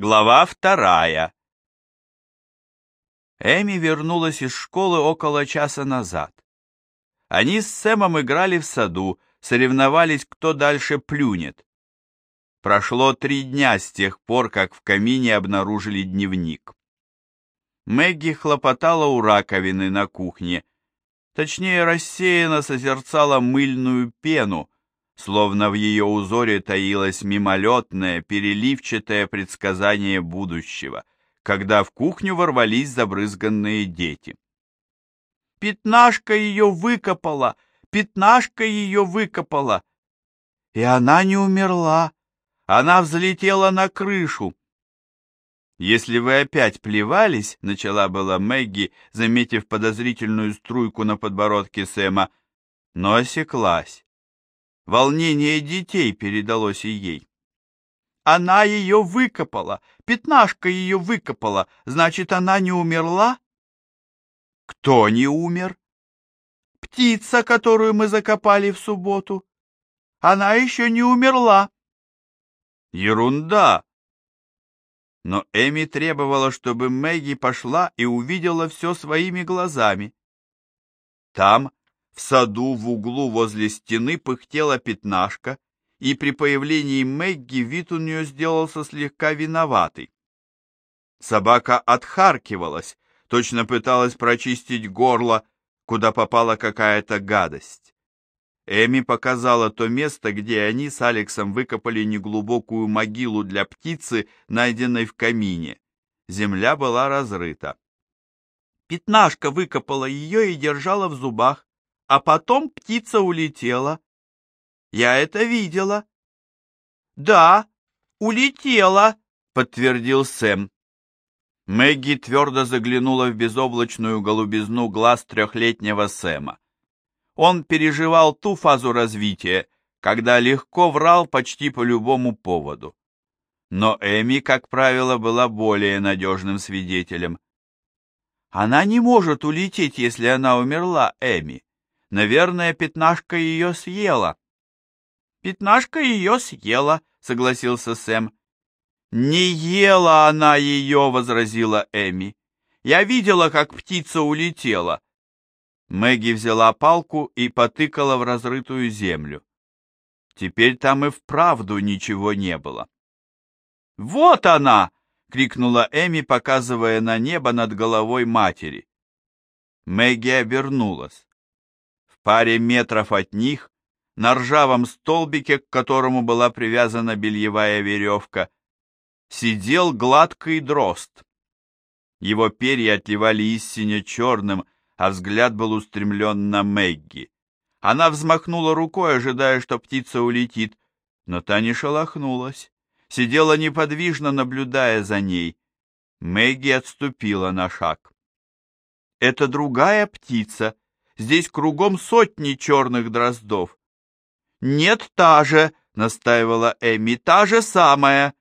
Глава вторая. Эми вернулась из школы около часа назад. Они с Сэмом играли в саду, соревновались, кто дальше плюнет. Прошло три дня с тех пор, как в камине обнаружили дневник. Мэгги хлопотала у раковины на кухне, точнее рассеянно созерцала мыльную пену, словно в ее узоре таилось мимолетное, переливчатое предсказание будущего, когда в кухню ворвались забрызганные дети. «Пятнашка ее выкопала! Пятнашка ее выкопала!» И она не умерла, она взлетела на крышу. «Если вы опять плевались», — начала была Мэгги, заметив подозрительную струйку на подбородке Сэма, но осеклась. Волнение детей передалось и ей. Она ее выкопала, пятнашка ее выкопала, значит, она не умерла? Кто не умер? Птица, которую мы закопали в субботу. Она еще не умерла. Ерунда! Но Эми требовала, чтобы Мэгги пошла и увидела все своими глазами. Там, в саду в углу возле стены пыхтела пятнашка, и при появлении Мэгги вид у нее сделался слегка виноватый. Собака отхаркивалась, точно пыталась прочистить горло, куда попала какая-то гадость. Эми показала то место, где они с Алексом выкопали неглубокую могилу для птицы, найденной в камине. Земля была разрыта. Пятнашка выкопала ее и держала в зубах а потом птица улетела. Я это видела. Да, улетела, подтвердил Сэм. Мэгги твердо заглянула в безоблачную голубизну глаз трехлетнего Сэма. Он переживал ту фазу развития, когда легко врал почти по любому поводу. Но Эми, как правило, была более надежным свидетелем. «Она не может улететь, если она умерла, Эми. Наверное, пятнашка ее съела. Пятнашка ее съела, согласился Сэм. Не ела она ее, возразила Эми. Я видела, как птица улетела. Мэгги взяла палку и потыкала в разрытую землю. Теперь там и вправду ничего не было. «Вот она!» — крикнула Эми, показывая на небо над головой матери. Мэгги обернулась паре метров от них, на ржавом столбике, к которому была привязана бельевая веревка, сидел гладкий дрозд. Его перья отливали истине черным, а взгляд был устремлен на Мэгги. Она взмахнула рукой, ожидая, что птица улетит, но та не шелохнулась, сидела неподвижно, наблюдая за ней. Мэгги отступила на шаг. «Это другая птица», Здесь кругом сотни черных дроздов. Нет, та же, настаивала Эми, та же самая.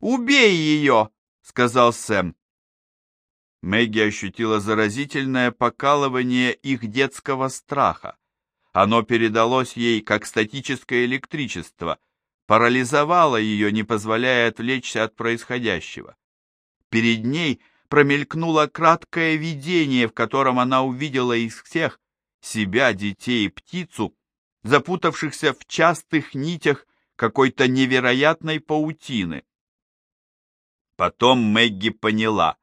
Убей ее, сказал Сэм. Мэгги ощутила заразительное покалывание их детского страха. Оно передалось ей как статическое электричество, парализовало ее, не позволяя отвлечься от происходящего. Перед ней промелькнуло краткое видение, в котором она увидела их всех себя, детей и птицу, запутавшихся в частых нитях какой-то невероятной паутины. Потом Мэгги поняла.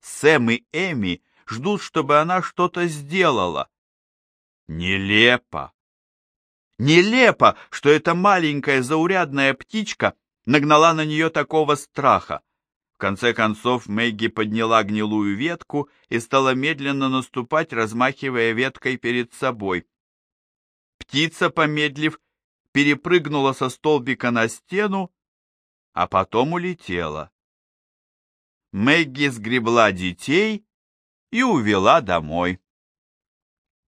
Сэм и Эми ждут, чтобы она что-то сделала. Нелепо! Нелепо, что эта маленькая заурядная птичка нагнала на нее такого страха. В конце концов Мэгги подняла гнилую ветку и стала медленно наступать, размахивая веткой перед собой. Птица, помедлив, перепрыгнула со столбика на стену, а потом улетела. Мэгги сгребла детей и увела домой.